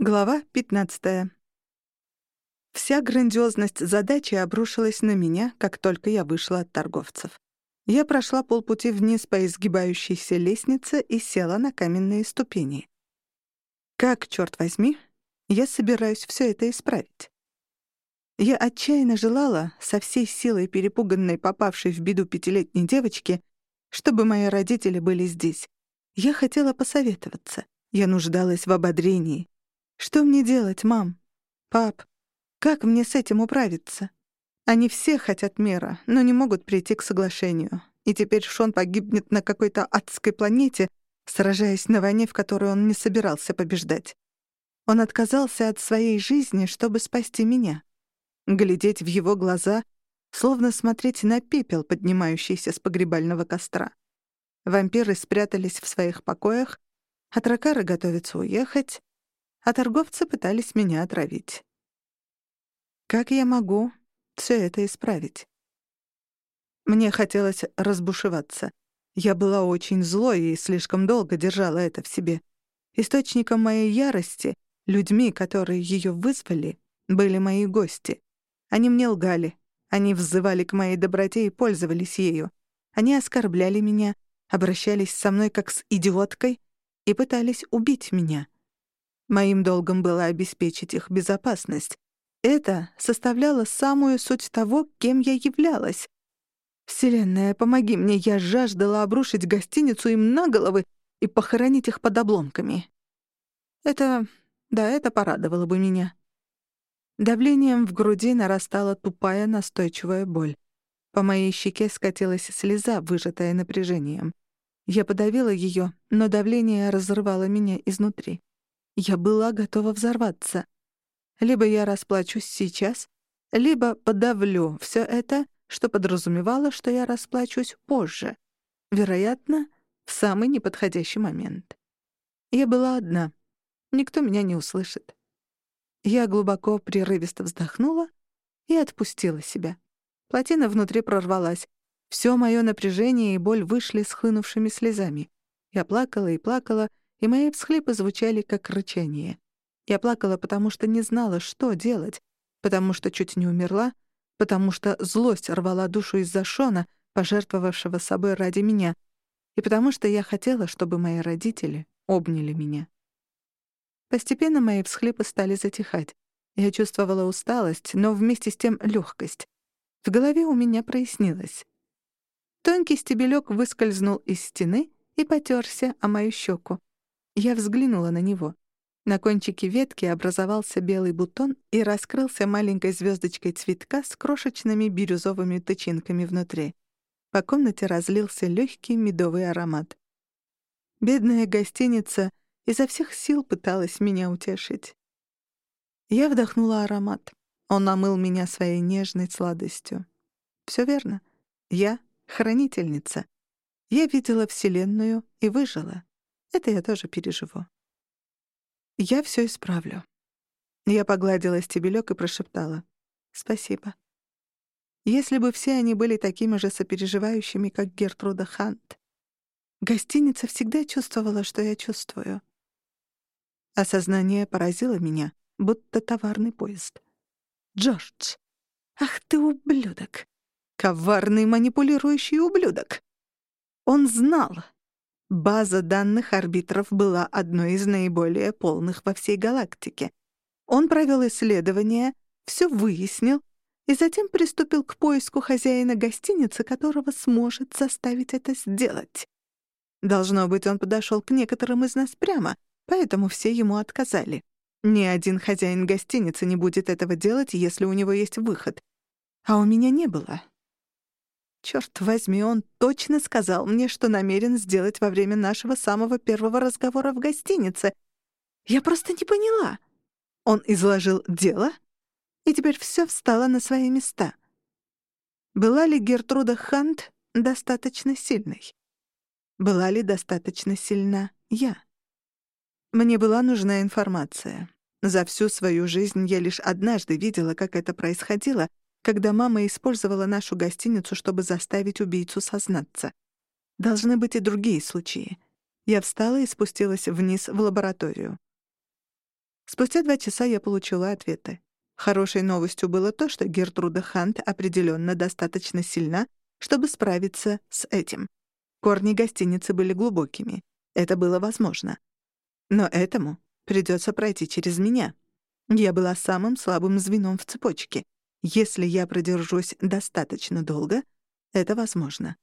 Глава 15. Вся грандиозность задачи обрушилась на меня, как только я вышла от торговцев. Я прошла полпути вниз по изгибающейся лестнице и села на каменные ступени. Как, черт возьми, я собираюсь все это исправить? Я отчаянно желала, со всей силой перепуганной попавшей в беду пятилетней девочки, чтобы мои родители были здесь. Я хотела посоветоваться. Я нуждалась в ободрении. Что мне делать, мам? Пап, как мне с этим управиться? Они все хотят мира, но не могут прийти к соглашению. И теперь Шон погибнет на какой-то адской планете, сражаясь на войне, в которой он не собирался побеждать. Он отказался от своей жизни, чтобы спасти меня. Глядеть в его глаза, словно смотреть на пепел, поднимающийся с погребального костра. Вампиры спрятались в своих покоях, а тракары готовятся уехать, а торговцы пытались меня отравить. Как я могу все это исправить? Мне хотелось разбушеваться. Я была очень злой и слишком долго держала это в себе. Источником моей ярости, людьми, которые ее вызвали, были мои гости. Они мне лгали, они взывали к моей доброте и пользовались ею. Они оскорбляли меня, обращались со мной как с идиоткой и пытались убить меня — Моим долгом было обеспечить их безопасность. Это составляло самую суть того, кем я являлась. «Вселенная, помоги мне, я жаждала обрушить гостиницу им на головы и похоронить их под обломками». Это... да, это порадовало бы меня. Давлением в груди нарастала тупая настойчивая боль. По моей щеке скатилась слеза, выжатая напряжением. Я подавила ее, но давление разрывало меня изнутри. Я была готова взорваться. Либо я расплачусь сейчас, либо подавлю все это, что подразумевало, что я расплачусь позже. Вероятно, в самый неподходящий момент. Я была одна. Никто меня не услышит. Я глубоко, прерывисто вздохнула и отпустила себя. Плотина внутри прорвалась. Все мое напряжение и боль вышли схлынувшими слезами. Я плакала и плакала, и мои всхлипы звучали как рычание. Я плакала, потому что не знала, что делать, потому что чуть не умерла, потому что злость рвала душу из-за Шона, пожертвовавшего собой ради меня, и потому что я хотела, чтобы мои родители обняли меня. Постепенно мои всхлипы стали затихать. Я чувствовала усталость, но вместе с тем легкость. В голове у меня прояснилось. Тонкий стебелек выскользнул из стены и потерся о мою щеку. Я взглянула на него. На кончике ветки образовался белый бутон и раскрылся маленькой звездочкой цветка с крошечными бирюзовыми тычинками внутри. По комнате разлился легкий медовый аромат. Бедная гостиница изо всех сил пыталась меня утешить. Я вдохнула аромат. Он омыл меня своей нежной сладостью. Все верно. Я — хранительница. Я видела Вселенную и выжила. Это я тоже переживу. Я все исправлю. Я погладила стебелек и прошептала. Спасибо. Если бы все они были такими же сопереживающими, как Гертруда Хант. Гостиница всегда чувствовала, что я чувствую. Осознание поразило меня, будто товарный поезд. «Джордж! Ах ты ублюдок! Коварный манипулирующий ублюдок!» Он знал, База данных арбитров была одной из наиболее полных во всей галактике. Он провел исследование, все выяснил и затем приступил к поиску хозяина гостиницы, которого сможет заставить это сделать. Должно быть, он подошел к некоторым из нас прямо, поэтому все ему отказали. Ни один хозяин гостиницы не будет этого делать, если у него есть выход. А у меня не было. Черт возьми, он точно сказал мне, что намерен сделать во время нашего самого первого разговора в гостинице. Я просто не поняла. Он изложил дело, и теперь все встало на свои места. Была ли Гертруда Хант достаточно сильной? Была ли достаточно сильна я? Мне была нужна информация. За всю свою жизнь я лишь однажды видела, как это происходило, когда мама использовала нашу гостиницу, чтобы заставить убийцу сознаться. Должны быть и другие случаи. Я встала и спустилась вниз в лабораторию. Спустя два часа я получила ответы. Хорошей новостью было то, что Гертруда Хант определенно достаточно сильна, чтобы справиться с этим. Корни гостиницы были глубокими. Это было возможно. Но этому придется пройти через меня. Я была самым слабым звеном в цепочке. Если я продержусь достаточно долго, это возможно.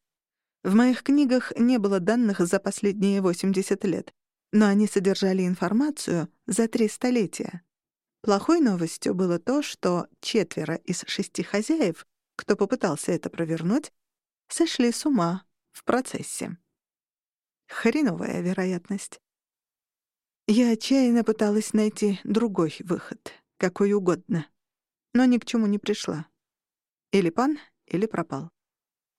В моих книгах не было данных за последние 80 лет, но они содержали информацию за три столетия. Плохой новостью было то, что четверо из шести хозяев, кто попытался это провернуть, сошли с ума в процессе. Хреновая вероятность. Я отчаянно пыталась найти другой выход, какой угодно, но ни к чему не пришла. Или пан, или пропал.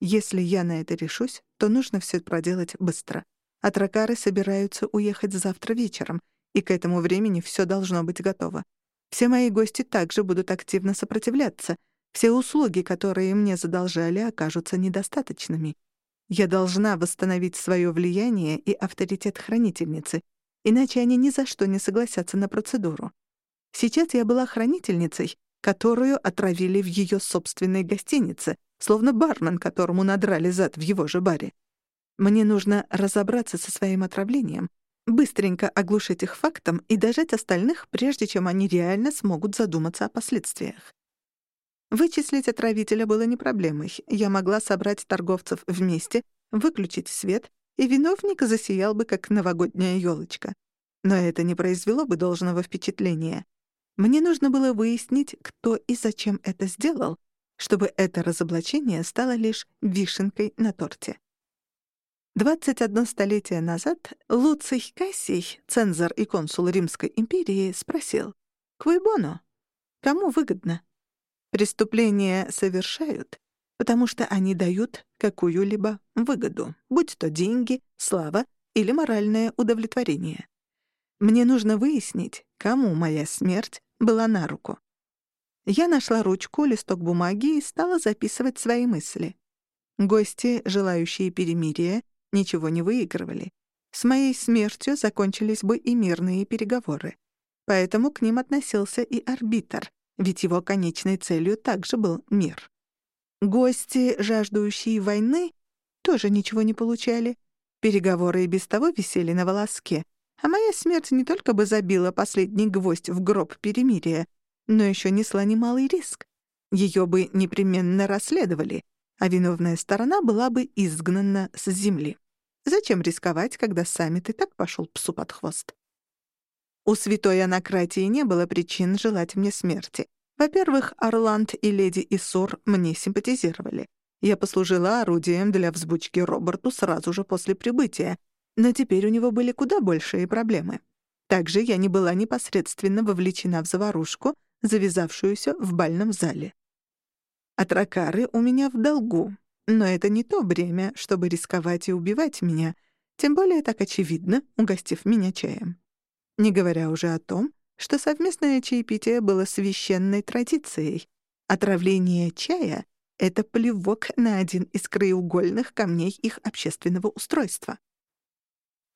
Если я на это решусь, то нужно все проделать быстро. А тракары собираются уехать завтра вечером, и к этому времени все должно быть готово. Все мои гости также будут активно сопротивляться. Все услуги, которые мне задолжали, окажутся недостаточными. Я должна восстановить свое влияние и авторитет хранительницы — иначе они ни за что не согласятся на процедуру. Сейчас я была хранительницей, которую отравили в ее собственной гостинице, словно бармен, которому надрали зад в его же баре. Мне нужно разобраться со своим отравлением, быстренько оглушить их фактом и дожать остальных, прежде чем они реально смогут задуматься о последствиях. Вычислить отравителя было не проблемой. Я могла собрать торговцев вместе, выключить свет и виновник засиял бы, как новогодняя елочка. Но это не произвело бы должного впечатления. Мне нужно было выяснить, кто и зачем это сделал, чтобы это разоблачение стало лишь вишенкой на торте. 21 столетие назад Луций Кассий, цензор и консул Римской империи, спросил «Квой боно? Кому выгодно?» Преступления совершают, потому что они дают какую-либо выгоду, будь то деньги, слава или моральное удовлетворение. Мне нужно выяснить, кому моя смерть была на руку. Я нашла ручку, листок бумаги и стала записывать свои мысли. Гости, желающие перемирия, ничего не выигрывали. С моей смертью закончились бы и мирные переговоры. Поэтому к ним относился и арбитр, ведь его конечной целью также был мир. Гости, жаждущие войны, тоже ничего не получали. Переговоры и без того висели на волоске. А моя смерть не только бы забила последний гвоздь в гроб перемирия, но еще несла немалый риск. Ее бы непременно расследовали, а виновная сторона была бы изгнана с земли. Зачем рисковать, когда саммит и так пошел псу под хвост? У святой Анакратии не было причин желать мне смерти. Во-первых, Орланд и леди Исур мне симпатизировали. Я послужила орудием для взбучки Роберту сразу же после прибытия, но теперь у него были куда большие проблемы. Также я не была непосредственно вовлечена в заварушку, завязавшуюся в бальном зале. Атракары у меня в долгу, но это не то бремя, чтобы рисковать и убивать меня, тем более так очевидно, угостив меня чаем. Не говоря уже о том, что совместное чаепитие было священной традицией. Отравление чая — это плевок на один из краеугольных камней их общественного устройства.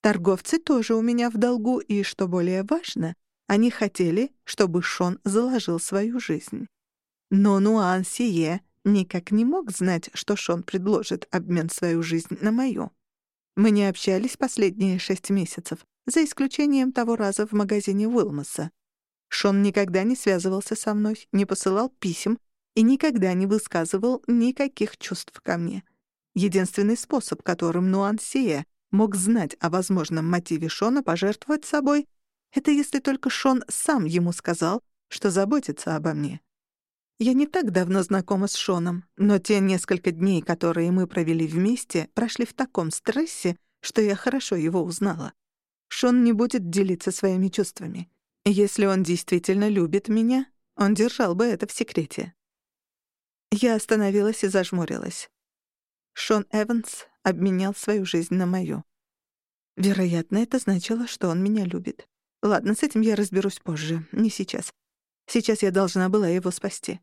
Торговцы тоже у меня в долгу, и, что более важно, они хотели, чтобы Шон заложил свою жизнь. Но Нуан Сие никак не мог знать, что Шон предложит обмен свою жизнь на мою. Мы не общались последние шесть месяцев, за исключением того раза в магазине Уилмоса. Шон никогда не связывался со мной, не посылал писем и никогда не высказывал никаких чувств ко мне. Единственный способ, которым Нуансия мог знать о возможном мотиве Шона пожертвовать собой, это если только Шон сам ему сказал, что заботится обо мне. Я не так давно знакома с Шоном, но те несколько дней, которые мы провели вместе, прошли в таком стрессе, что я хорошо его узнала. Шон не будет делиться своими чувствами. Если он действительно любит меня, он держал бы это в секрете. Я остановилась и зажмурилась. Шон Эванс обменял свою жизнь на мою. Вероятно, это значило, что он меня любит. Ладно, с этим я разберусь позже, не сейчас. Сейчас я должна была его спасти.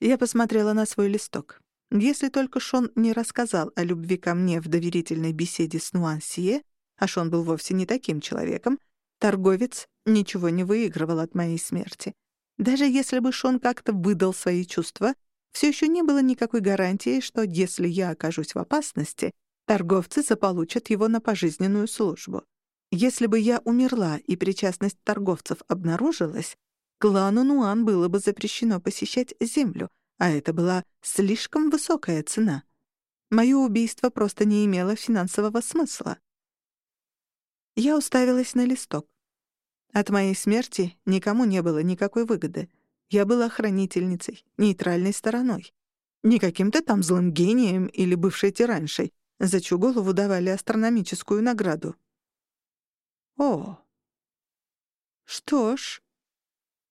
Я посмотрела на свой листок. Если только Шон не рассказал о любви ко мне в доверительной беседе с Нуансие, а Шон был вовсе не таким человеком, Торговец ничего не выигрывал от моей смерти. Даже если бы Шон как-то выдал свои чувства, все еще не было никакой гарантии, что если я окажусь в опасности, торговцы заполучат его на пожизненную службу. Если бы я умерла и причастность торговцев обнаружилась, клану Нуан было бы запрещено посещать землю, а это была слишком высокая цена. Мое убийство просто не имело финансового смысла. Я уставилась на листок. От моей смерти никому не было никакой выгоды. Я была хранительницей, нейтральной стороной. Не каким-то там злым гением или бывшей тираншей, за чью голову давали астрономическую награду. О. Что ж,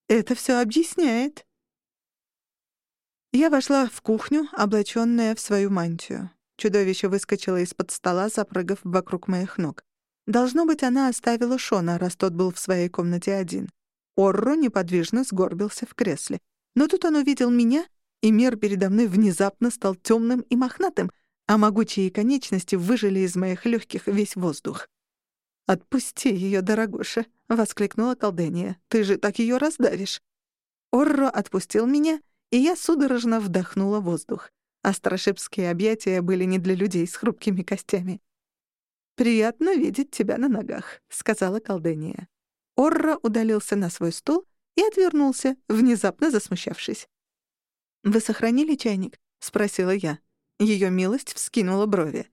это все объясняет. Я вошла в кухню, облачённая в свою мантию. Чудовище выскочило из-под стола, запрыгав вокруг моих ног. Должно быть, она оставила Шона, раз тот был в своей комнате один. Орро неподвижно сгорбился в кресле. Но тут он увидел меня, и мир передо мной внезапно стал темным и мохнатым, а могучие конечности выжили из моих легких весь воздух. «Отпусти ее, дорогуша!» — воскликнула колдения. «Ты же так ее раздавишь!» Орро отпустил меня, и я судорожно вдохнула воздух. Астрошипские объятия были не для людей с хрупкими костями. «Приятно видеть тебя на ногах», — сказала колдения. Орра удалился на свой стул и отвернулся, внезапно засмущавшись. «Вы сохранили чайник?» — спросила я. Ее милость вскинула брови.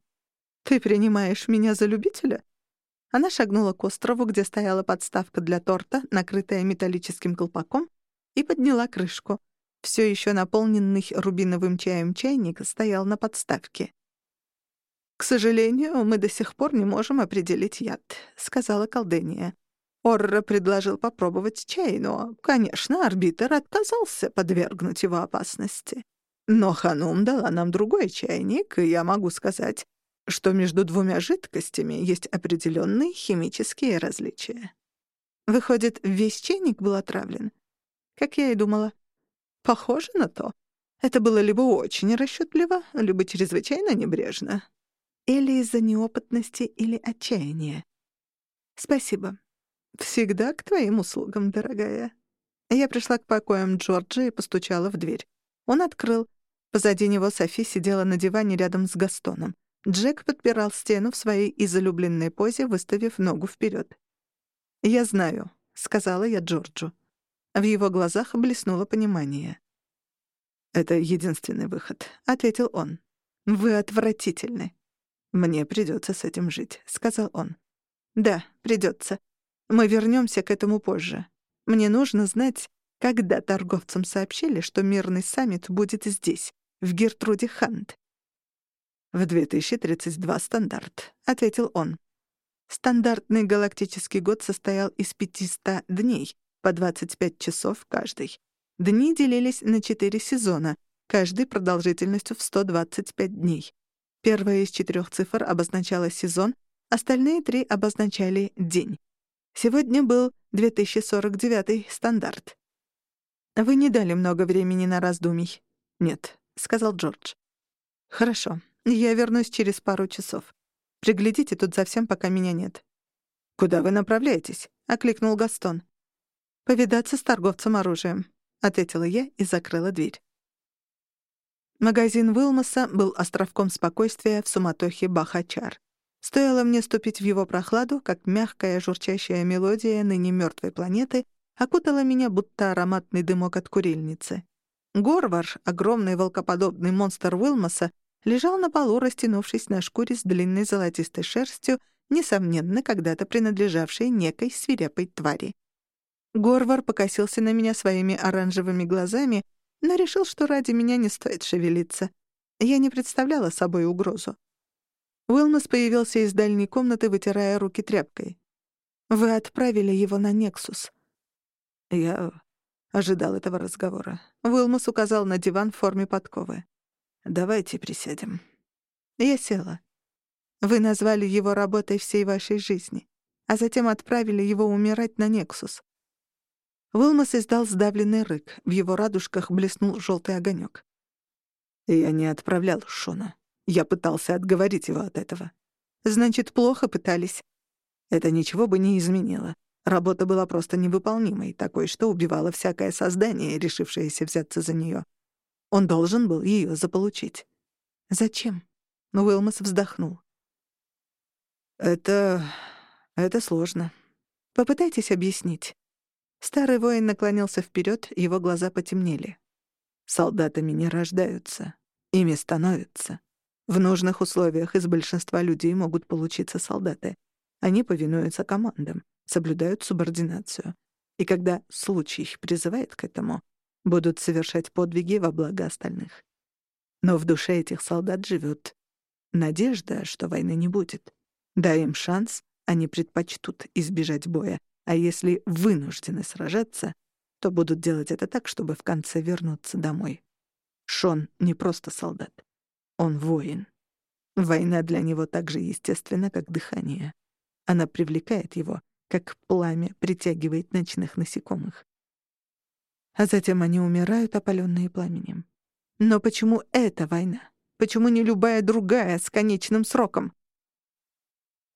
«Ты принимаешь меня за любителя?» Она шагнула к острову, где стояла подставка для торта, накрытая металлическим колпаком, и подняла крышку. Все еще наполненный рубиновым чаем чайник стоял на подставке. «К сожалению, мы до сих пор не можем определить яд», — сказала колдения. Орра предложил попробовать чай, но, конечно, арбитр отказался подвергнуть его опасности. Но Ханум дала нам другой чайник, и я могу сказать, что между двумя жидкостями есть определенные химические различия. Выходит, весь чайник был отравлен? Как я и думала. Похоже на то. Это было либо очень расчетливо, либо чрезвычайно небрежно. Или из-за неопытности или отчаяния. Спасибо. Всегда к твоим услугам, дорогая. Я пришла к покоям Джорджа и постучала в дверь. Он открыл. Позади него Софи сидела на диване рядом с Гастоном. Джек подпирал стену в своей излюбленной позе, выставив ногу вперед. «Я знаю», — сказала я Джорджу. В его глазах блеснуло понимание. «Это единственный выход», — ответил он. «Вы отвратительны». «Мне придется с этим жить», — сказал он. «Да, придется. Мы вернемся к этому позже. Мне нужно знать, когда торговцам сообщили, что мирный саммит будет здесь, в Гертруде Хант. «В 2032 стандарт», — ответил он. Стандартный галактический год состоял из 500 дней, по 25 часов каждый. Дни делились на 4 сезона, каждый продолжительностью в 125 дней. Первая из четырех цифр обозначала сезон, остальные три обозначали день. Сегодня был 2049 стандарт. «Вы не дали много времени на раздумий». «Нет», — сказал Джордж. «Хорошо. Я вернусь через пару часов. Приглядите тут за всем, пока меня нет». «Куда вы направляетесь?» — окликнул Гастон. «Повидаться с торговцем оружием», — ответила я и закрыла дверь. Магазин Уилмоса был островком спокойствия в суматохе Бахачар. Стоило мне ступить в его прохладу, как мягкая журчащая мелодия ныне мертвой планеты окутала меня, будто ароматный дымок от курильницы. Горвар, огромный волкоподобный монстр Уилмоса, лежал на полу, растянувшись на шкуре с длинной золотистой шерстью, несомненно, когда-то принадлежавшей некой свирепой твари. Горвар покосился на меня своими оранжевыми глазами, но решил, что ради меня не стоит шевелиться. Я не представляла собой угрозу. Уилмас появился из дальней комнаты, вытирая руки тряпкой. «Вы отправили его на Нексус». Я ожидал этого разговора. Уилмас указал на диван в форме подковы. «Давайте присядем». Я села. «Вы назвали его работой всей вашей жизни, а затем отправили его умирать на Нексус». Уилмас издал сдавленный рык. В его радужках блеснул желтый огонек. «Я не отправлял Шона. Я пытался отговорить его от этого. Значит, плохо пытались. Это ничего бы не изменило. Работа была просто невыполнимой, такой, что убивало всякое создание, решившееся взяться за нее. Он должен был ее заполучить. Зачем? Но Уилмас вздохнул. Это... это сложно. Попытайтесь объяснить. Старый воин наклонился вперед, его глаза потемнели. Солдатами не рождаются, ими становятся. В нужных условиях из большинства людей могут получиться солдаты. Они повинуются командам, соблюдают субординацию. И когда случай призывает к этому, будут совершать подвиги во благо остальных. Но в душе этих солдат живет надежда, что войны не будет. Дай им шанс, они предпочтут избежать боя, а если вынуждены сражаться, то будут делать это так, чтобы в конце вернуться домой. Шон не просто солдат. Он воин. Война для него так же естественна, как дыхание. Она привлекает его, как пламя притягивает ночных насекомых. А затем они умирают, опаленные пламенем. Но почему эта война? Почему не любая другая с конечным сроком?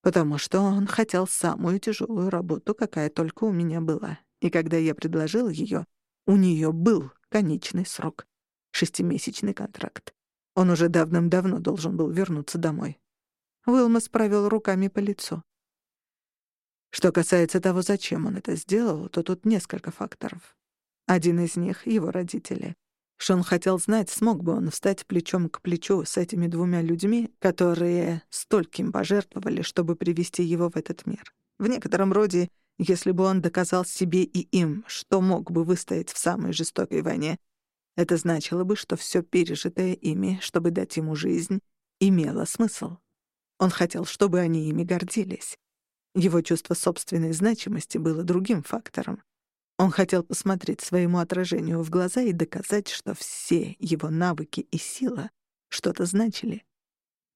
Потому что он хотел самую тяжелую работу, какая только у меня была. И когда я предложил ее, у нее был конечный срок — шестимесячный контракт. Он уже давным-давно должен был вернуться домой. Уилмас провел руками по лицу. Что касается того, зачем он это сделал, то тут несколько факторов. Один из них — его родители. Шон хотел знать, смог бы он встать плечом к плечу с этими двумя людьми, которые стольким пожертвовали, чтобы привести его в этот мир. В некотором роде, если бы он доказал себе и им, что мог бы выстоять в самой жестокой войне, это значило бы, что все пережитое ими, чтобы дать ему жизнь, имело смысл. Он хотел, чтобы они ими гордились. Его чувство собственной значимости было другим фактором. Он хотел посмотреть своему отражению в глаза и доказать, что все его навыки и сила что-то значили.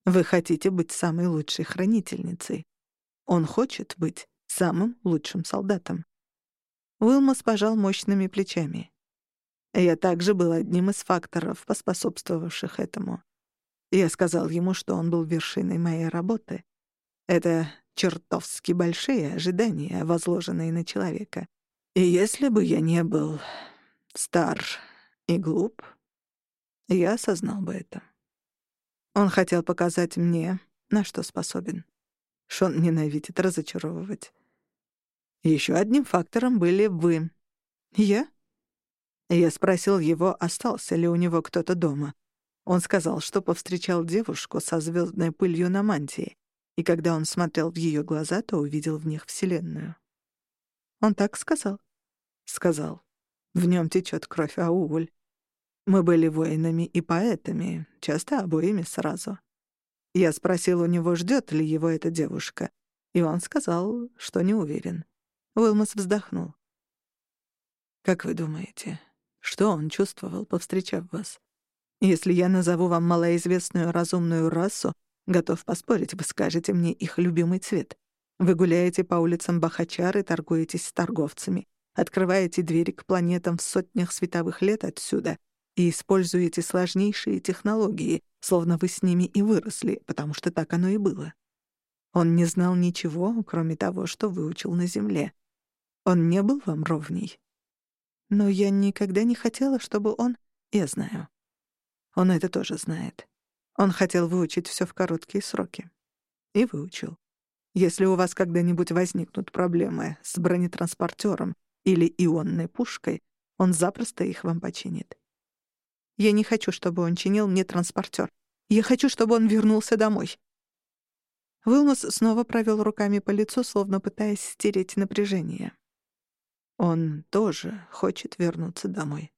Вы хотите быть самой лучшей хранительницей. Он хочет быть самым лучшим солдатом. Уилмос пожал мощными плечами. Я также был одним из факторов, поспособствовавших этому. Я сказал ему, что он был вершиной моей работы. Это чертовски большие ожидания, возложенные на человека — и если бы я не был стар и глуп, я осознал бы это. Он хотел показать мне, на что способен. Шон ненавидит разочаровывать. Еще одним фактором были вы. Я? Я спросил его, остался ли у него кто-то дома. Он сказал, что повстречал девушку со звездной пылью на мантии, и когда он смотрел в ее глаза, то увидел в них Вселенную. Он так сказал. Сказал. В нем течет кровь Ауль. Мы были воинами и поэтами, часто обоими сразу. Я спросил у него, ждет ли его эта девушка, и он сказал, что не уверен. Уилмас вздохнул. «Как вы думаете, что он чувствовал, повстречав вас? Если я назову вам малоизвестную разумную расу, готов поспорить, вы скажете мне их любимый цвет. Вы гуляете по улицам Бахачар и торгуетесь с торговцами, открываете двери к планетам в сотнях световых лет отсюда и используете сложнейшие технологии, словно вы с ними и выросли, потому что так оно и было. Он не знал ничего, кроме того, что выучил на Земле. Он не был вам ровней. Но я никогда не хотела, чтобы он... Я знаю. Он это тоже знает. Он хотел выучить все в короткие сроки. И выучил. Если у вас когда-нибудь возникнут проблемы с бронетранспортером или ионной пушкой, он запросто их вам починит. Я не хочу, чтобы он чинил мне транспортер. Я хочу, чтобы он вернулся домой. Вилмус снова провел руками по лицу, словно пытаясь стереть напряжение. Он тоже хочет вернуться домой.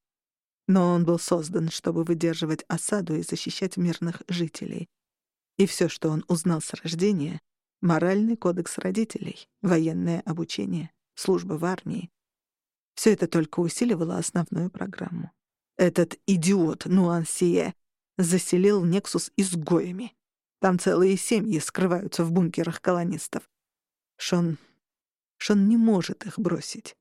Но он был создан, чтобы выдерживать осаду и защищать мирных жителей. И все, что он узнал с рождения — моральный кодекс родителей, военное обучение, служба в армии. Все это только усиливало основную программу. Этот идиот Нуансие заселил Нексус изгоями. Там целые семьи скрываются в бункерах колонистов. Шон... Шон не может их бросить.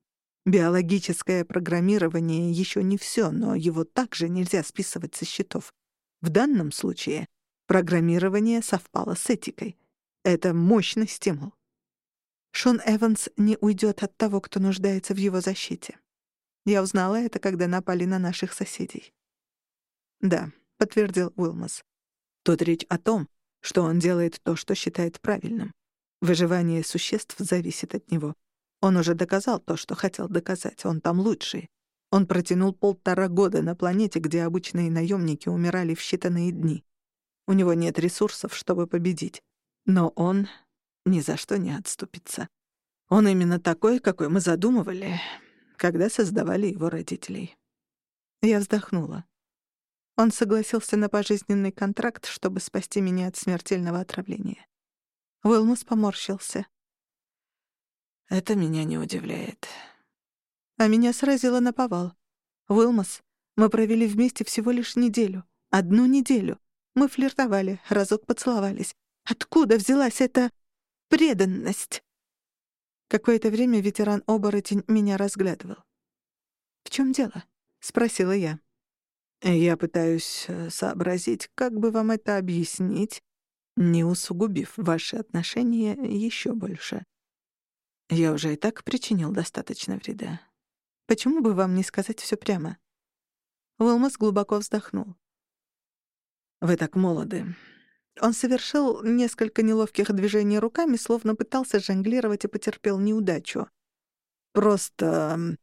Биологическое программирование еще не все, но его также нельзя списывать со счетов. В данном случае программирование совпало с этикой. Это мощный стимул. Шон Эванс не уйдет от того, кто нуждается в его защите. Я узнала это, когда напали на наших соседей. «Да», — подтвердил Уилмас. «Тут речь о том, что он делает то, что считает правильным. Выживание существ зависит от него. Он уже доказал то, что хотел доказать. Он там лучший. Он протянул полтора года на планете, где обычные наемники умирали в считанные дни. У него нет ресурсов, чтобы победить. Но он ни за что не отступится. Он именно такой, какой мы задумывали, когда создавали его родителей. Я вздохнула. Он согласился на пожизненный контракт, чтобы спасти меня от смертельного отравления. Уилмус поморщился. «Это меня не удивляет». А меня сразило на повал. «Уилмус, мы провели вместе всего лишь неделю. Одну неделю. Мы флиртовали, разок поцеловались. Откуда взялась эта преданность?» Какое-то время ветеран-оборотень меня разглядывал. «В чем дело?» — спросила я. «Я пытаюсь э, сообразить, как бы вам это объяснить, не усугубив ваши отношения еще больше. Я уже и так причинил достаточно вреда. Почему бы вам не сказать все прямо?» Уилмас глубоко вздохнул. «Вы так молоды. Он совершил несколько неловких движений руками, словно пытался жонглировать и потерпел неудачу. «Просто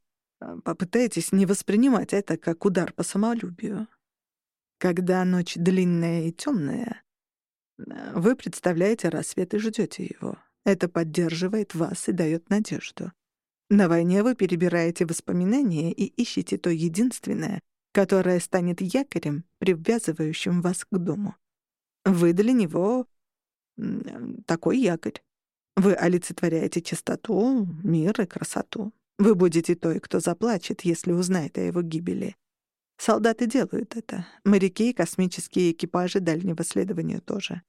попытайтесь не воспринимать это как удар по самолюбию. Когда ночь длинная и темная, вы представляете рассвет и ждете его. Это поддерживает вас и дает надежду. На войне вы перебираете воспоминания и ищете то единственное, которое станет якорем, привязывающим вас к дому. Вы для него такой якорь. Вы олицетворяете чистоту, мир и красоту. Вы будете той, кто заплачет, если узнает о его гибели. Солдаты делают это. Моряки и космические экипажи дальнего следования тоже.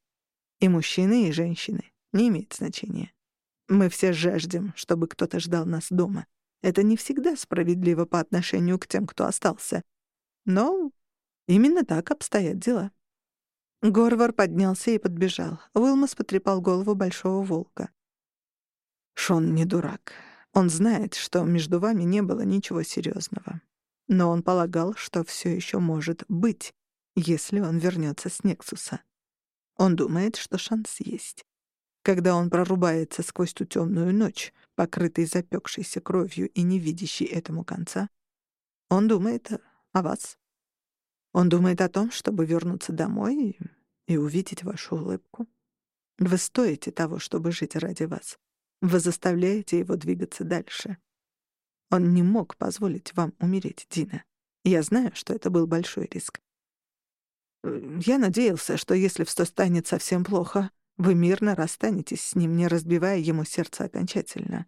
И мужчины, и женщины. Не имеет значения. Мы все жаждем, чтобы кто-то ждал нас дома. Это не всегда справедливо по отношению к тем, кто остался. Но именно так обстоят дела. Горвар поднялся и подбежал. Уилмас потрепал голову большого волка. «Шон не дурак. Он знает, что между вами не было ничего серьезного. Но он полагал, что все еще может быть, если он вернется с Нексуса. Он думает, что шанс есть. Когда он прорубается сквозь ту темную ночь, покрытый запекшейся кровью и не видящий этому конца, он думает о вас. Он думает о том, чтобы вернуться домой и, увидеть вашу улыбку. Вы стоите того, чтобы жить ради вас. Вы заставляете его двигаться дальше. Он не мог позволить вам умереть, Дина. Я знаю, что это был большой риск. Я надеялся, что если все станет совсем плохо, вы мирно расстанетесь с ним, не разбивая ему сердце окончательно.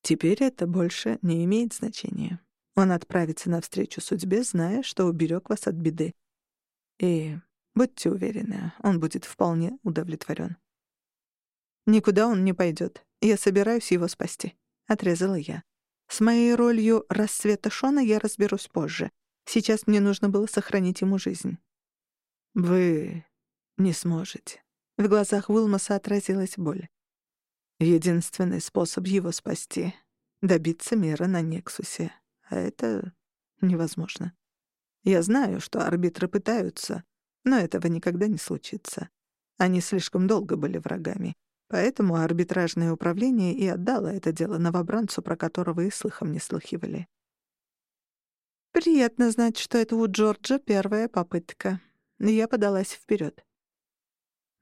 Теперь это больше не имеет значения. Он отправится навстречу судьбе, зная, что уберег вас от беды. И будьте уверены, он будет вполне удовлетворен. «Никуда он не пойдет. Я собираюсь его спасти», — отрезала я. «С моей ролью рассвета Шона я разберусь позже. Сейчас мне нужно было сохранить ему жизнь». «Вы не сможете». В глазах Уилмаса отразилась боль. Единственный способ его спасти — добиться мира на Нексусе. А это невозможно. Я знаю, что арбитры пытаются, но этого никогда не случится. Они слишком долго были врагами. Поэтому арбитражное управление и отдало это дело новобранцу, про которого и слыхом не слыхивали. Приятно знать, что это у Джорджа первая попытка. Я подалась вперед.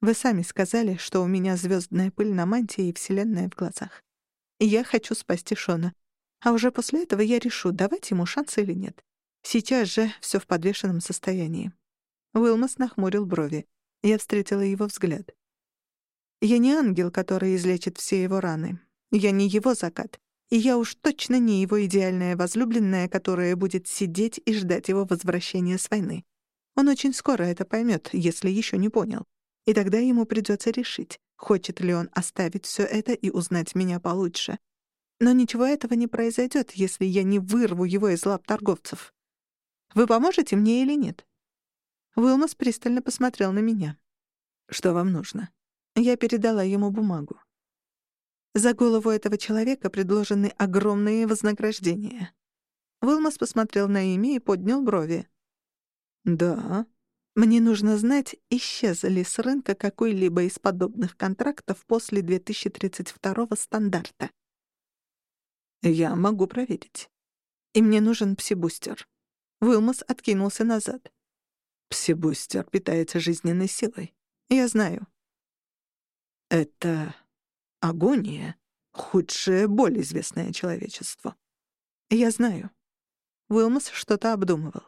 Вы сами сказали, что у меня звездная пыль на мантии и вселенная в глазах. Я хочу спасти Шона. А уже после этого я решу, давать ему шанс или нет. Сейчас же все в подвешенном состоянии. Уилмас нахмурил брови. Я встретила его взгляд. Я не ангел, который излечит все его раны. Я не его закат. И я уж точно не его идеальная возлюбленная, которая будет сидеть и ждать его возвращения с войны. Он очень скоро это поймет, если еще не понял. И тогда ему придется решить, хочет ли он оставить все это и узнать меня получше, но ничего этого не произойдет, если я не вырву его из лап торговцев. Вы поможете мне или нет?» Уилмас пристально посмотрел на меня. «Что вам нужно?» Я передала ему бумагу. За голову этого человека предложены огромные вознаграждения. Уилмас посмотрел на Эми и поднял брови. «Да. Мне нужно знать, исчез ли с рынка какой-либо из подобных контрактов после 2032 стандарта. Я могу проверить. И мне нужен псибустер». Уилмас откинулся назад. «Псибустер питается жизненной силой. Я знаю». «Это агония — худшая боль, известная человечеству». «Я знаю». Уилмас что-то обдумывал.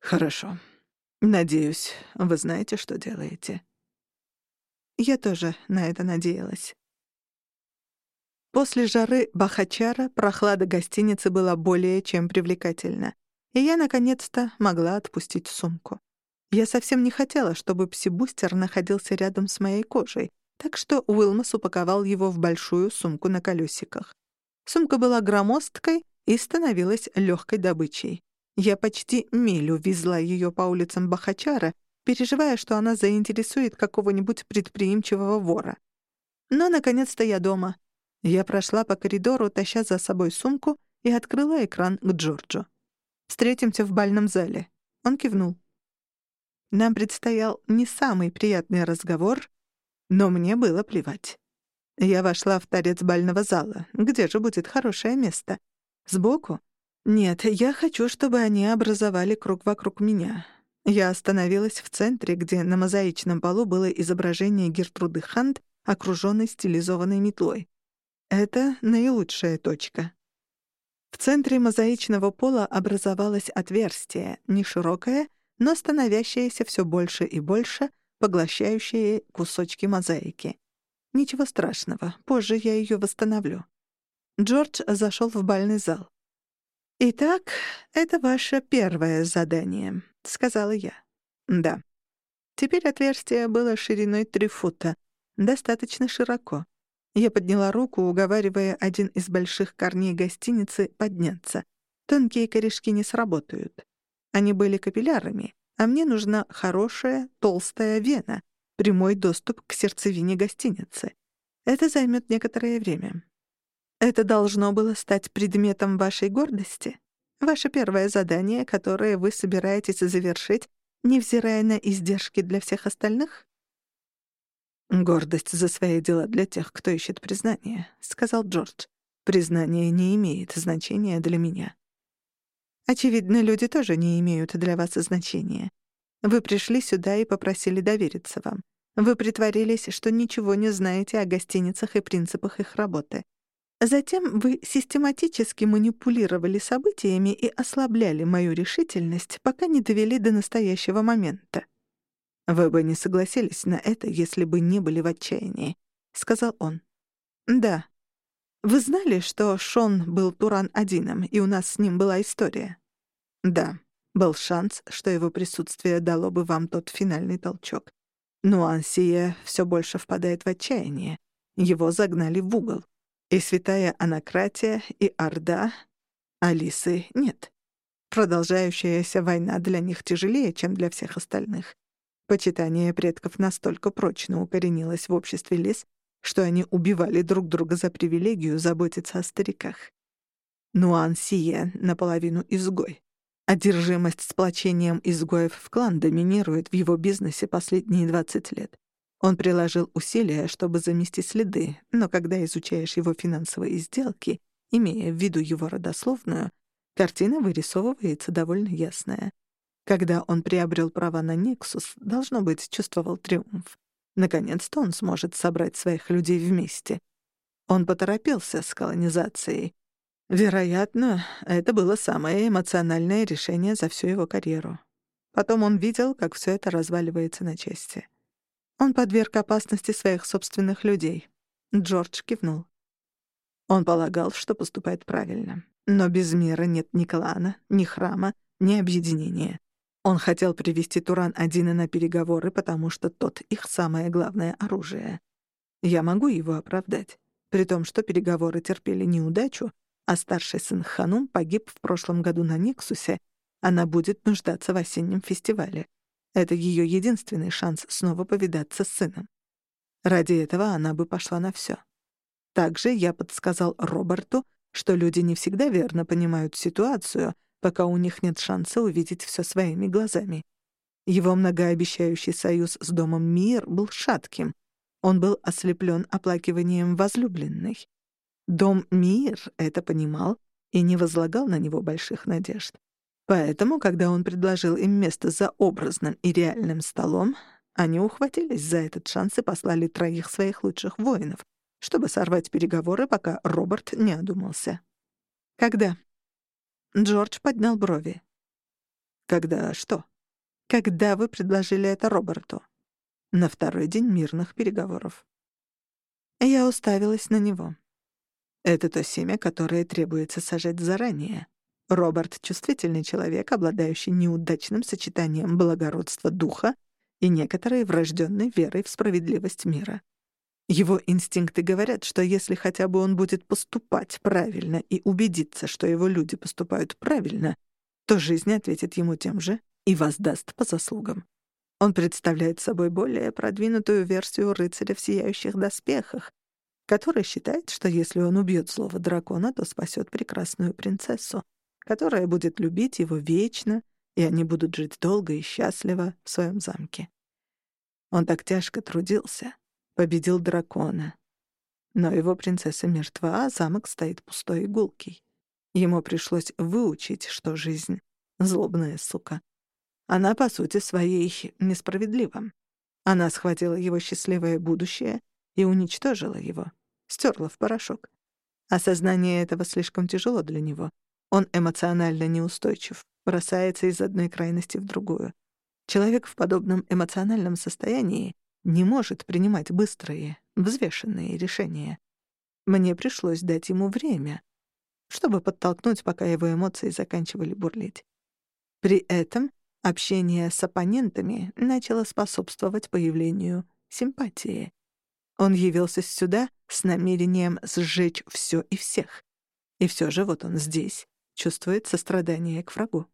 «Хорошо. Надеюсь, вы знаете, что делаете». Я тоже на это надеялась. После жары Бахачара прохлада гостиницы была более чем привлекательна, и я, наконец-то, могла отпустить сумку. Я совсем не хотела, чтобы псибустер находился рядом с моей кожей, так что Уилмас упаковал его в большую сумку на колесиках. Сумка была громоздкой и становилась легкой добычей. Я почти милю везла ее по улицам Бахачара, переживая, что она заинтересует какого-нибудь предприимчивого вора. Но, наконец-то, я дома. Я прошла по коридору, таща за собой сумку, и открыла экран к Джорджу. «Встретимся в бальном зале». Он кивнул. Нам предстоял не самый приятный разговор, но мне было плевать. Я вошла в торец бального зала. Где же будет хорошее место? Сбоку? Нет, я хочу, чтобы они образовали круг вокруг меня. Я остановилась в центре, где на мозаичном полу было изображение Гертруды Хант, окружённой стилизованной метлой. Это наилучшая точка. В центре мозаичного пола образовалось отверстие, не широкое, но становящееся всё больше и больше, поглощающее кусочки мозаики. Ничего страшного, позже я её восстановлю. Джордж зашёл в бальный зал. «Итак, это ваше первое задание», — сказала я. «Да». Теперь отверстие было шириной три фута, достаточно широко. Я подняла руку, уговаривая один из больших корней гостиницы подняться. Тонкие корешки не сработают. Они были капиллярами, а мне нужна хорошая, толстая вена, прямой доступ к сердцевине гостиницы. Это займет некоторое время. Это должно было стать предметом вашей гордости? Ваше первое задание, которое вы собираетесь завершить, невзирая на издержки для всех остальных? «Гордость за свои дела для тех, кто ищет признание», — сказал Джордж. «Признание не имеет значения для меня». «Очевидно, люди тоже не имеют для вас значения. Вы пришли сюда и попросили довериться вам. Вы притворились, что ничего не знаете о гостиницах и принципах их работы. Затем вы систематически манипулировали событиями и ослабляли мою решительность, пока не довели до настоящего момента. «Вы бы не согласились на это, если бы не были в отчаянии», — сказал он. «Да. Вы знали, что Шон был Туран-Одином, и у нас с ним была история?» «Да. Был шанс, что его присутствие дало бы вам тот финальный толчок. Но Ансия все больше впадает в отчаяние. Его загнали в угол. И святая анакратия, и Орда. Алисы нет. Продолжающаяся война для них тяжелее, чем для всех остальных. Почитание предков настолько прочно укоренилось в обществе лис, что они убивали друг друга за привилегию заботиться о стариках. Нуан Сие наполовину изгой. Одержимость сплочением изгоев в клан доминирует в его бизнесе последние 20 лет. Он приложил усилия, чтобы замести следы, но когда изучаешь его финансовые сделки, имея в виду его родословную, картина вырисовывается довольно ясная. Когда он приобрел права на Нексус, должно быть, чувствовал триумф. Наконец-то он сможет собрать своих людей вместе. Он поторопился с колонизацией. Вероятно, это было самое эмоциональное решение за всю его карьеру. Потом он видел, как все это разваливается на части. Он подверг опасности своих собственных людей. Джордж кивнул. Он полагал, что поступает правильно. Но без мира нет ни клана, ни храма, ни объединения. Он хотел привести Туран-1 на переговоры, потому что тот — их самое главное оружие. Я могу его оправдать, при том, что переговоры терпели неудачу, а старший сын Ханум погиб в прошлом году на Никсусе, она будет нуждаться в осеннем фестивале. Это ее единственный шанс снова повидаться с сыном. Ради этого она бы пошла на всё. Также я подсказал Роберту, что люди не всегда верно понимают ситуацию, пока у них нет шанса увидеть все своими глазами. Его многообещающий союз с домом Мир был шатким. Он был ослеплен оплакиванием возлюбленной. Дом Мир это понимал и не возлагал на него больших надежд. Поэтому, когда он предложил им место за образным и реальным столом, они ухватились за этот шанс и послали троих своих лучших воинов, чтобы сорвать переговоры, пока Роберт не одумался. «Когда?» Джордж поднял брови. «Когда что?» «Когда вы предложили это Роберту?» «На второй день мирных переговоров». Я уставилась на него. Это то семя, которое требуется сажать заранее. Роберт — чувствительный человек, обладающий неудачным сочетанием благородства духа и некоторой врожденной верой в справедливость мира. Его инстинкты говорят, что если хотя бы он будет поступать правильно и убедиться, что его люди поступают правильно, то жизнь ответит ему тем же и воздаст по заслугам. Он представляет собой более продвинутую версию рыцаря в сияющих доспехах, который считает, что если он убьет злого дракона, то спасет прекрасную принцессу, которая будет любить его вечно, и они будут жить долго и счастливо в своем замке. Он так тяжко трудился, победил дракона. Но его принцесса мертва, а замок стоит пустой и гулкий. Ему пришлось выучить, что жизнь — злобная сука. Она, по сути своей, несправедлива. Она схватила его счастливое будущее и уничтожила его, стерла в порошок. Осознание этого слишком тяжело для него. Он эмоционально неустойчив, бросается из одной крайности в другую. Человек в подобном эмоциональном состоянии не может принимать быстрые, взвешенные решения. Мне пришлось дать ему время, чтобы подтолкнуть, пока его эмоции заканчивали бурлить. При этом общение с оппонентами начало способствовать появлению симпатии. Он явился сюда с намерением сжечь все и всех. И все же вот он здесь, чувствует сострадание к врагу.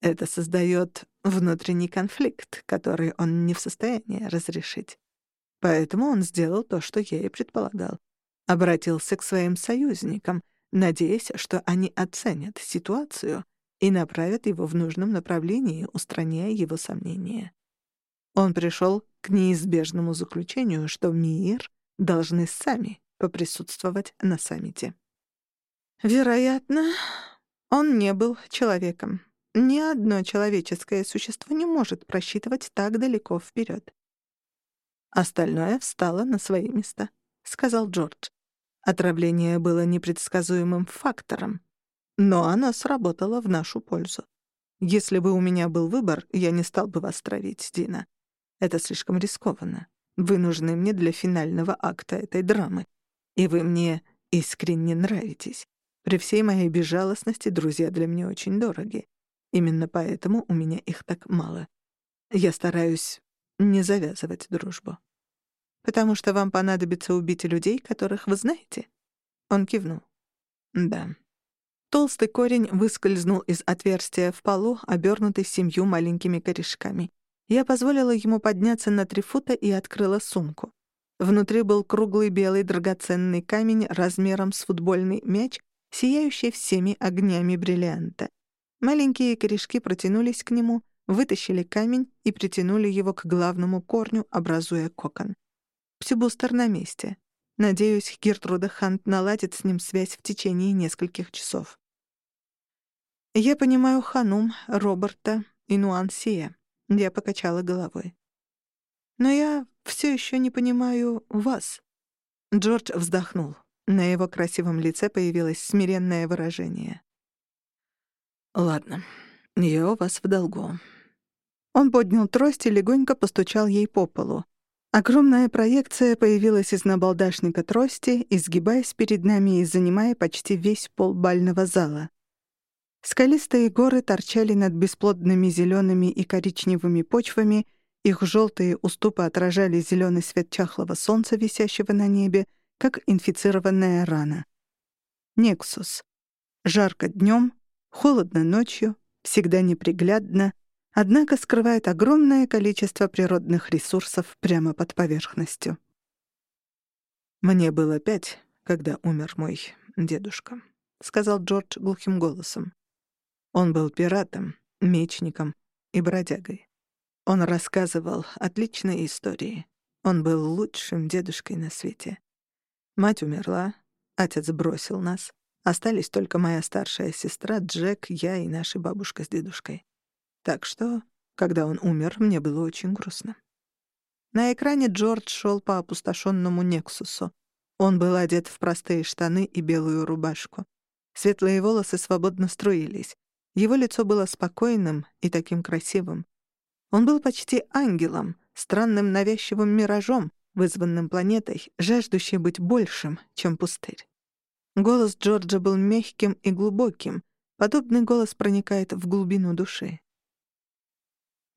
Это создает внутренний конфликт, который он не в состоянии разрешить. Поэтому он сделал то, что я и предполагал. Обратился к своим союзникам, надеясь, что они оценят ситуацию и направят его в нужном направлении, устраняя его сомнения. Он пришел к неизбежному заключению, что мир должны сами поприсутствовать на саммите. Вероятно, он не был человеком. Ни одно человеческое существо не может просчитывать так далеко вперед. Остальное встало на свои места, сказал Джордж. Отравление было непредсказуемым фактором, но оно сработало в нашу пользу. Если бы у меня был выбор, я не стал бы вас травить, Дина. Это слишком рискованно. Вы нужны мне для финального акта этой драмы. И вы мне искренне нравитесь. При всей моей безжалостности друзья для меня очень дороги. Именно поэтому у меня их так мало. Я стараюсь не завязывать дружбу. Потому что вам понадобится убить людей, которых вы знаете? Он кивнул. Да. Толстый корень выскользнул из отверстия в полу, обернутый семью маленькими корешками. Я позволила ему подняться на три фута и открыла сумку. Внутри был круглый белый драгоценный камень размером с футбольный мяч, сияющий всеми огнями бриллианта. Маленькие корешки протянулись к нему, вытащили камень и притянули его к главному корню, образуя кокон. Псибустер на месте. Надеюсь, Гертруда Хант наладит с ним связь в течение нескольких часов. Я понимаю Ханум, Роберта и Нуансия. Я покачала головой. Но я все еще не понимаю вас. Джордж вздохнул. На его красивом лице появилось смиренное выражение. «Ладно, я у вас в долгу». Он поднял трость и легонько постучал ей по полу. Огромная проекция появилась из набалдашника трости, изгибаясь перед нами и занимая почти весь пол бального зала. Скалистые горы торчали над бесплодными зелеными и коричневыми почвами, их желтые уступы отражали зеленый свет чахлого солнца, висящего на небе, как инфицированная рана. Нексус. Жарко днем, Холодно ночью, всегда неприглядно, однако скрывает огромное количество природных ресурсов прямо под поверхностью. Мне было пять, когда умер мой дедушка», — сказал Джордж глухим голосом. Он был пиратом, мечником и бродягой. Он рассказывал отличные истории. Он был лучшим дедушкой на свете. Мать умерла, отец бросил нас. Остались только моя старшая сестра, Джек, я и наша бабушка с дедушкой. Так что, когда он умер, мне было очень грустно. На экране Джордж шел по опустошенному Нексусу. Он был одет в простые штаны и белую рубашку. Светлые волосы свободно струились. Его лицо было спокойным и таким красивым. Он был почти ангелом, странным навязчивым миражом, вызванным планетой, жаждущей быть большим, чем пустырь. Голос Джорджа был мягким и глубоким. Подобный голос проникает в глубину души.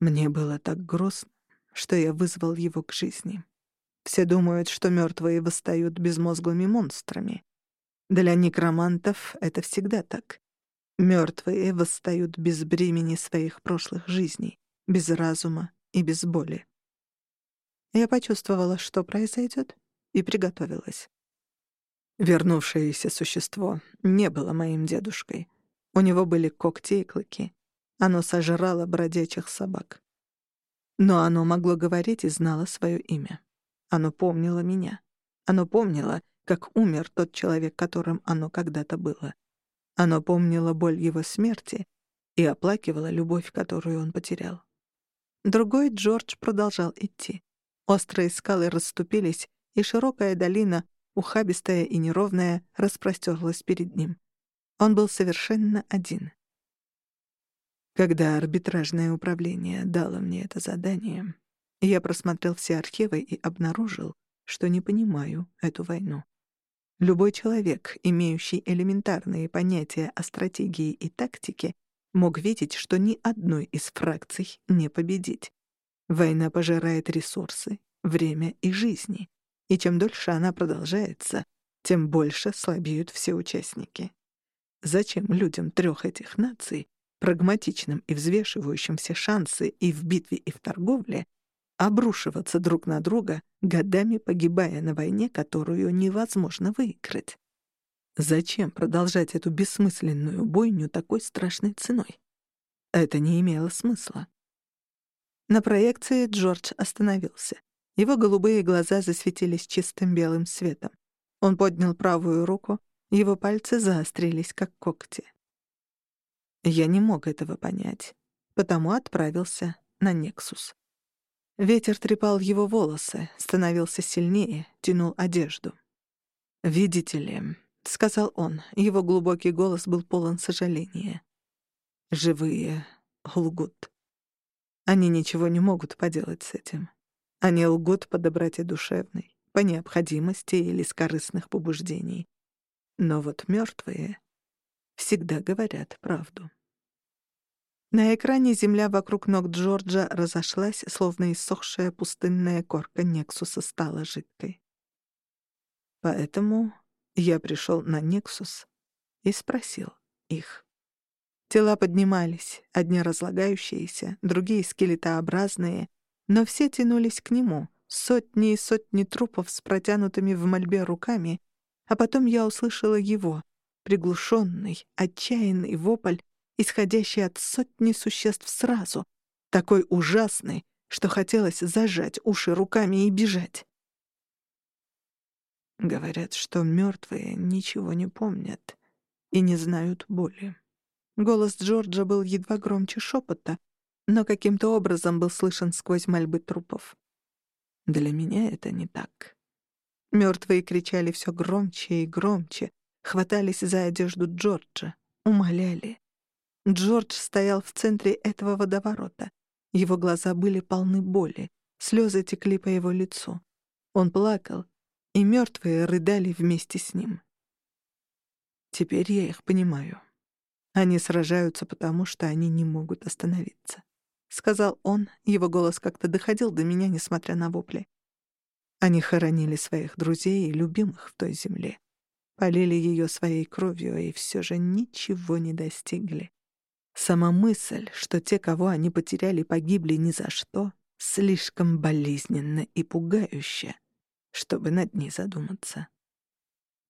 Мне было так грустно, что я вызвал его к жизни. Все думают, что мертвые восстают безмозглыми монстрами. Для некромантов это всегда так. Мертвые восстают без бремени своих прошлых жизней, без разума и без боли. Я почувствовала, что произойдет, и приготовилась. Вернувшееся существо не было моим дедушкой. У него были когти и клыки. Оно сожрало бродячих собак. Но оно могло говорить и знало свое имя. Оно помнило меня. Оно помнило, как умер тот человек, которым оно когда-то было. Оно помнило боль его смерти и оплакивало любовь, которую он потерял. Другой Джордж продолжал идти. Острые скалы расступились, и широкая долина, ухабистая и неровная, распростерлась перед ним. Он был совершенно один. Когда арбитражное управление дало мне это задание, я просмотрел все архивы и обнаружил, что не понимаю эту войну. Любой человек, имеющий элементарные понятия о стратегии и тактике, мог видеть, что ни одной из фракций не победить. Война пожирает ресурсы, время и жизни, и чем дольше она продолжается, тем больше слабеют все участники. Зачем людям трех этих наций прагматичным и взвешивающим все шансы и в битве, и в торговле, обрушиваться друг на друга, годами погибая на войне, которую невозможно выиграть. Зачем продолжать эту бессмысленную бойню такой страшной ценой? Это не имело смысла. На проекции Джордж остановился. Его голубые глаза засветились чистым белым светом. Он поднял правую руку, его пальцы заострились, как когти. Я не мог этого понять, потому отправился на Нексус. Ветер трепал его волосы, становился сильнее, тянул одежду. «Видите ли», — сказал он, его глубокий голос был полон сожаления. «Живые лгут. Они ничего не могут поделать с этим. Они лгут по доброте душевной, по необходимости или с корыстных побуждений. Но вот мертвые всегда говорят правду. На экране земля вокруг ног Джорджа разошлась, словно иссохшая пустынная корка Нексуса стала жидкой. Поэтому я пришел на Нексус и спросил их. Тела поднимались, одни разлагающиеся, другие скелетообразные, но все тянулись к нему, сотни и сотни трупов с протянутыми в мольбе руками, а потом я услышала его, приглушенный, отчаянный вопль, исходящий от сотни существ сразу, такой ужасный, что хотелось зажать уши руками и бежать. Говорят, что мертвые ничего не помнят и не знают боли. Голос Джорджа был едва громче шепота, но каким-то образом был слышен сквозь мольбы трупов. Для меня это не так. Мертвые кричали все громче и громче, хватались за одежду Джорджа, умоляли. Джордж стоял в центре этого водоворота. Его глаза были полны боли, слезы текли по его лицу. Он плакал, и мертвые рыдали вместе с ним. Теперь я их понимаю. Они сражаются потому, что они не могут остановиться. Сказал он, его голос как-то доходил до меня, несмотря на вопли. Они хоронили своих друзей и любимых в той земле. Полили ее своей кровью и все же ничего не достигли. Сама мысль, что те, кого они потеряли, погибли ни за что, слишком болезненна и пугающая, чтобы над ней задуматься.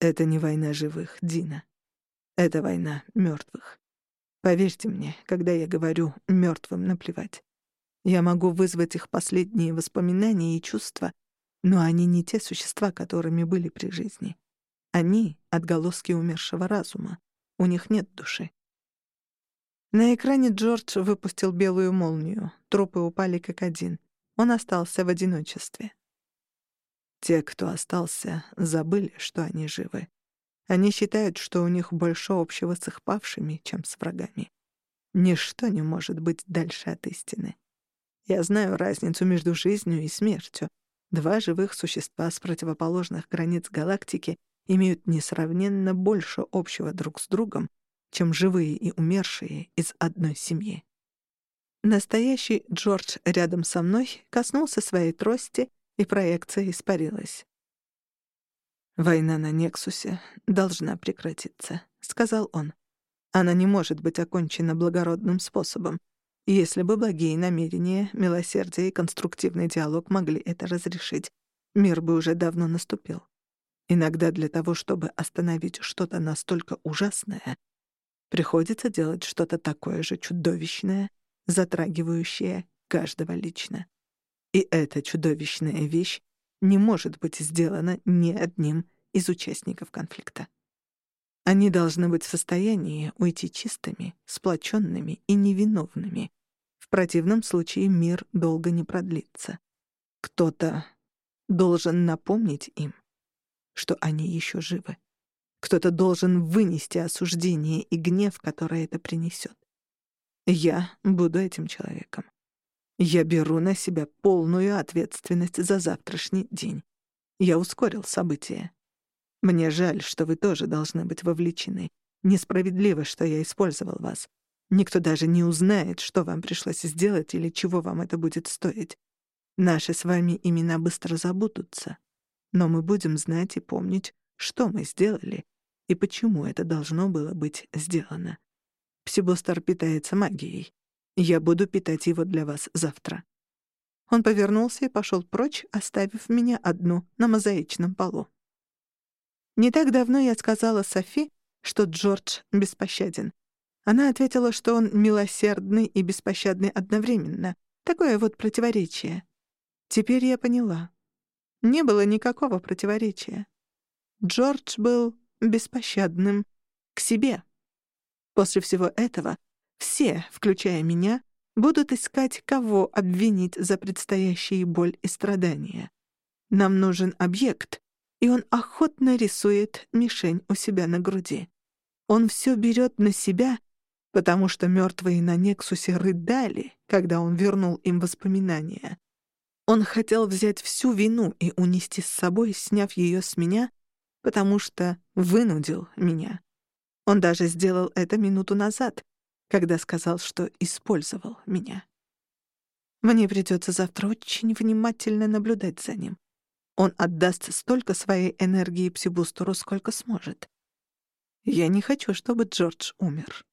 Это не война живых, Дина. Это война мертвых. Поверьте мне, когда я говорю «мертвым наплевать». Я могу вызвать их последние воспоминания и чувства, но они не те существа, которыми были при жизни. Они — отголоски умершего разума. У них нет души. На экране Джордж выпустил белую молнию. Трупы упали как один. Он остался в одиночестве. Те, кто остался, забыли, что они живы. Они считают, что у них больше общего с их павшими, чем с врагами. Ничто не может быть дальше от истины. Я знаю разницу между жизнью и смертью. Два живых существа с противоположных границ галактики имеют несравненно больше общего друг с другом, чем живые и умершие из одной семьи. Настоящий Джордж рядом со мной коснулся своей трости, и проекция испарилась. «Война на Нексусе должна прекратиться», — сказал он. «Она не может быть окончена благородным способом. Если бы благие намерения, милосердие и конструктивный диалог могли это разрешить, мир бы уже давно наступил. Иногда для того, чтобы остановить что-то настолько ужасное, приходится делать что-то такое же чудовищное, затрагивающее каждого лично. И эта чудовищная вещь не может быть сделана ни одним из участников конфликта. Они должны быть в состоянии уйти чистыми, сплоченными и невиновными. В противном случае мир долго не продлится. Кто-то должен напомнить им, что они еще живы. Кто-то должен вынести осуждение и гнев, который это принесет. Я буду этим человеком. Я беру на себя полную ответственность за завтрашний день. Я ускорил события. Мне жаль, что вы тоже должны быть вовлечены. Несправедливо, что я использовал вас. Никто даже не узнает, что вам пришлось сделать или чего вам это будет стоить. Наши с вами имена быстро забудутся. Но мы будем знать и помнить, что мы сделали и почему это должно было быть сделано. Псибустар питается магией. Я буду питать его для вас завтра». Он повернулся и пошел прочь, оставив меня одну на мозаичном полу. Не так давно я сказала Софи, что Джордж беспощаден. Она ответила, что он милосердный и беспощадный одновременно. Такое вот противоречие. Теперь я поняла. Не было никакого противоречия. Джордж был беспощадным к себе. После всего этого все, включая меня, будут искать, кого обвинить за предстоящие боль и страдания. Нам нужен объект, и он охотно рисует мишень у себя на груди. Он все берет на себя, потому что мертвые на Нексусе рыдали, когда он вернул им воспоминания. Он хотел взять всю вину и унести с собой, сняв ее с меня, потому что вынудил меня. Он даже сделал это минуту назад, когда сказал, что использовал меня. Мне придется завтра очень внимательно наблюдать за ним. Он отдаст столько своей энергии псибустеру, сколько сможет. Я не хочу, чтобы Джордж умер.